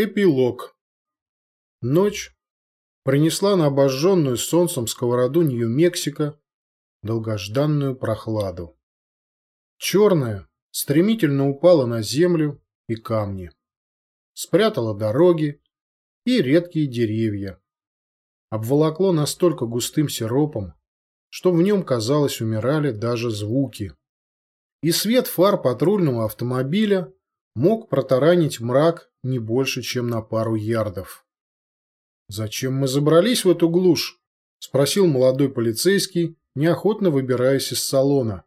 Эпилог. Ночь принесла на обожженную солнцем сковороду Нью-Мексико долгожданную прохладу. Черная стремительно упала на землю и камни. Спрятала дороги и редкие деревья. Обволокло настолько густым сиропом, что в нем, казалось, умирали даже звуки. И свет фар патрульного автомобиля мог протаранить мрак не больше, чем на пару ярдов. «Зачем мы забрались в эту глушь?» – спросил молодой полицейский, неохотно выбираясь из салона.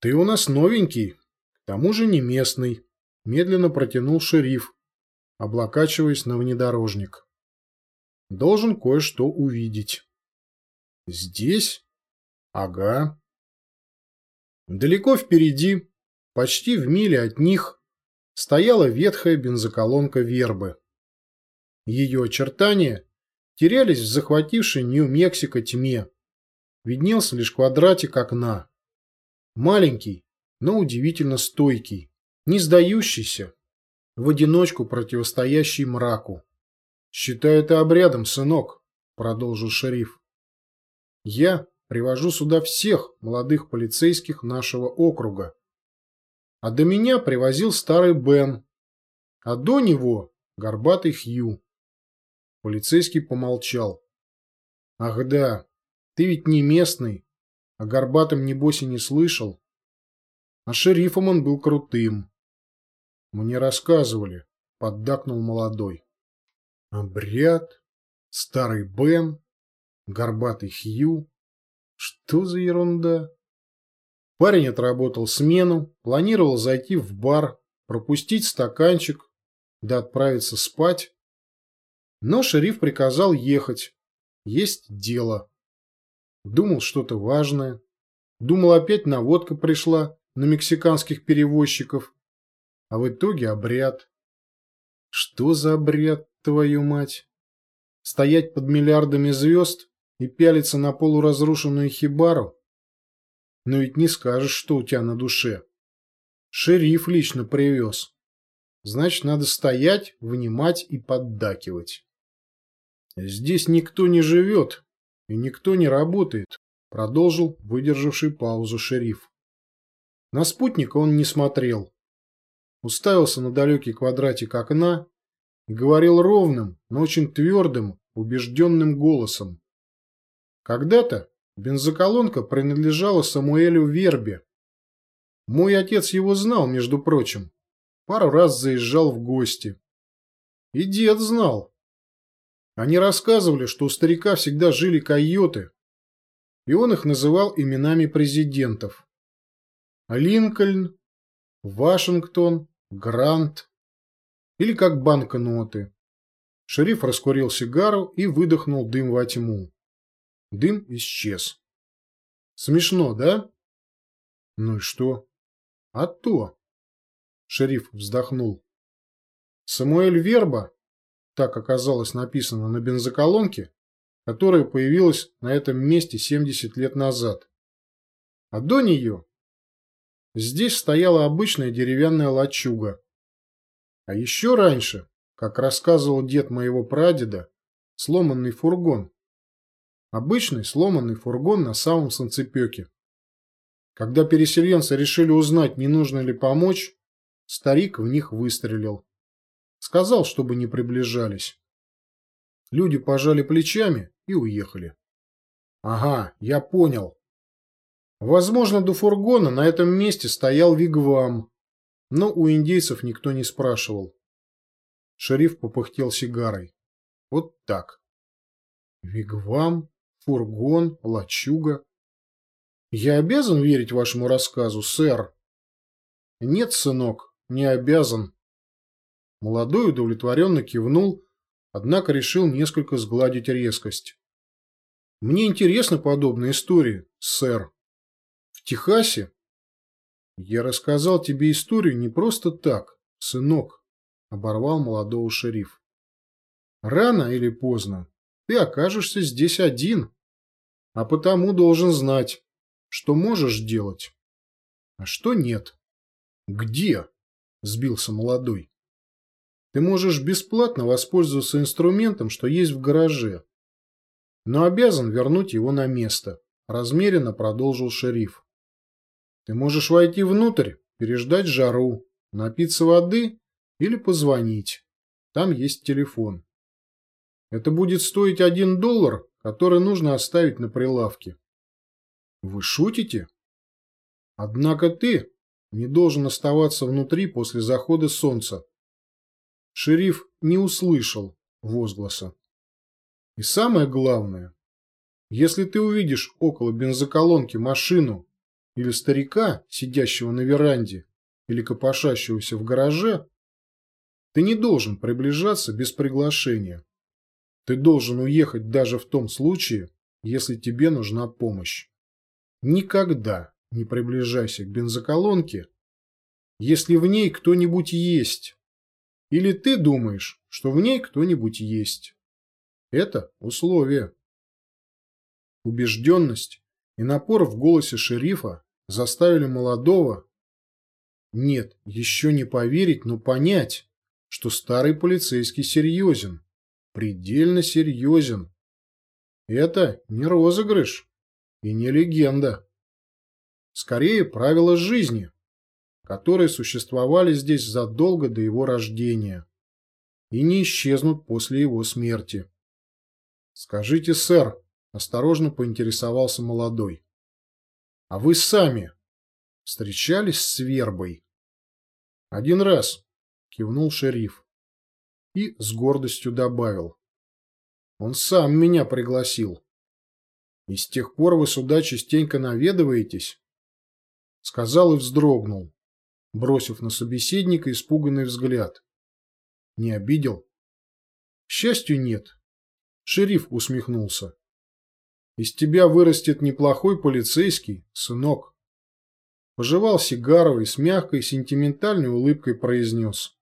«Ты у нас новенький, к тому же не местный», – медленно протянул шериф, облокачиваясь на внедорожник. «Должен кое-что увидеть». «Здесь?» «Ага». Далеко впереди, почти в миле от них, стояла ветхая бензоколонка вербы. Ее очертания терялись в захватившей Нью-Мексико тьме. Виднелся лишь квадратик окна. Маленький, но удивительно стойкий, не сдающийся, в одиночку противостоящий мраку. «Считай это обрядом, сынок», — продолжил шериф. «Я привожу сюда всех молодых полицейских нашего округа, а до меня привозил старый Бен, а до него горбатый Хью. Полицейский помолчал. Ах да, ты ведь не местный, о горбатом небось и не слышал. А шерифом он был крутым. Мне рассказывали, поддакнул молодой. Обряд, старый Бен, горбатый Хью. Что за ерунда? Парень отработал смену, планировал зайти в бар, пропустить стаканчик, да отправиться спать. Но шериф приказал ехать. Есть дело. Думал что-то важное. Думал, опять наводка пришла на мексиканских перевозчиков. А в итоге обряд. Что за обряд, твою мать? Стоять под миллиардами звезд и пялиться на полуразрушенную хибару? Но ведь не скажешь, что у тебя на душе. Шериф лично привез. Значит, надо стоять, внимать и поддакивать. Здесь никто не живет и никто не работает, продолжил выдержавший паузу шериф. На спутника он не смотрел. Уставился на далекий квадратик окна и говорил ровным, но очень твердым, убежденным голосом. Когда-то Бензоколонка принадлежала Самуэлю Вербе. Мой отец его знал, между прочим. Пару раз заезжал в гости. И дед знал. Они рассказывали, что у старика всегда жили койоты, и он их называл именами президентов. Линкольн, Вашингтон, Грант или как банкноты. Шериф раскурил сигару и выдохнул дым во тьму. Дым исчез. Смешно, да? Ну и что? А то. Шериф вздохнул. Самуэль Верба, так оказалось написано на бензоколонке, которая появилась на этом месте 70 лет назад. А до нее здесь стояла обычная деревянная лачуга. А еще раньше, как рассказывал дед моего прадеда, сломанный фургон, Обычный сломанный фургон на самом санцепёке. Когда переселенцы решили узнать, не нужно ли помочь, старик в них выстрелил. Сказал, чтобы не приближались. Люди пожали плечами и уехали. Ага, я понял. Возможно, до фургона на этом месте стоял вигвам, но у индейцев никто не спрашивал. Шериф попыхтел сигарой. Вот так. Вигвам? Фургон, лачуга. Я обязан верить вашему рассказу, сэр? Нет, сынок, не обязан. Молодой удовлетворенно кивнул, однако решил несколько сгладить резкость. Мне интересны подобные истории, сэр. В Техасе я рассказал тебе историю не просто так, сынок, оборвал молодого шериф. Рано или поздно ты окажешься здесь один а потому должен знать, что можешь делать, а что нет. Где? Сбился молодой. Ты можешь бесплатно воспользоваться инструментом, что есть в гараже, но обязан вернуть его на место, размеренно продолжил шериф. Ты можешь войти внутрь, переждать жару, напиться воды или позвонить. Там есть телефон. Это будет стоить один доллар, который нужно оставить на прилавке. Вы шутите? Однако ты не должен оставаться внутри после захода солнца. Шериф не услышал возгласа. И самое главное, если ты увидишь около бензоколонки машину или старика, сидящего на веранде или копошащегося в гараже, ты не должен приближаться без приглашения. Ты должен уехать даже в том случае, если тебе нужна помощь. Никогда не приближайся к бензоколонке, если в ней кто-нибудь есть. Или ты думаешь, что в ней кто-нибудь есть. Это условие. Убежденность и напор в голосе шерифа заставили молодого, нет, еще не поверить, но понять, что старый полицейский серьезен, предельно серьезен. Это не розыгрыш и не легенда. Скорее, правила жизни, которые существовали здесь задолго до его рождения и не исчезнут после его смерти. «Скажите, сэр», – осторожно поинтересовался молодой, – «а вы сами встречались с вербой?» «Один раз», – кивнул шериф и с гордостью добавил. «Он сам меня пригласил. И с тех пор вы сюда частенько наведываетесь?» Сказал и вздрогнул, бросив на собеседника испуганный взгляд. «Не обидел?» «К счастью, нет», Шериф усмехнулся. Из тебя вырастет неплохой полицейский, сынок. Пожевал сигару и с мягкой сентиментальной улыбкой произнес.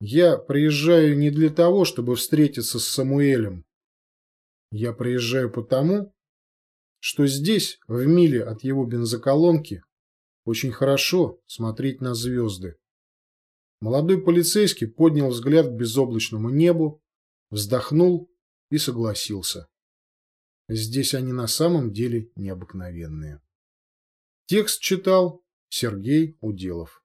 Я приезжаю не для того, чтобы встретиться с Самуэлем. Я приезжаю потому, что здесь, в миле от его бензоколонки, очень хорошо смотреть на звезды. Молодой полицейский поднял взгляд к безоблачному небу, вздохнул и согласился. Здесь они на самом деле необыкновенные. Текст читал Сергей Уделов.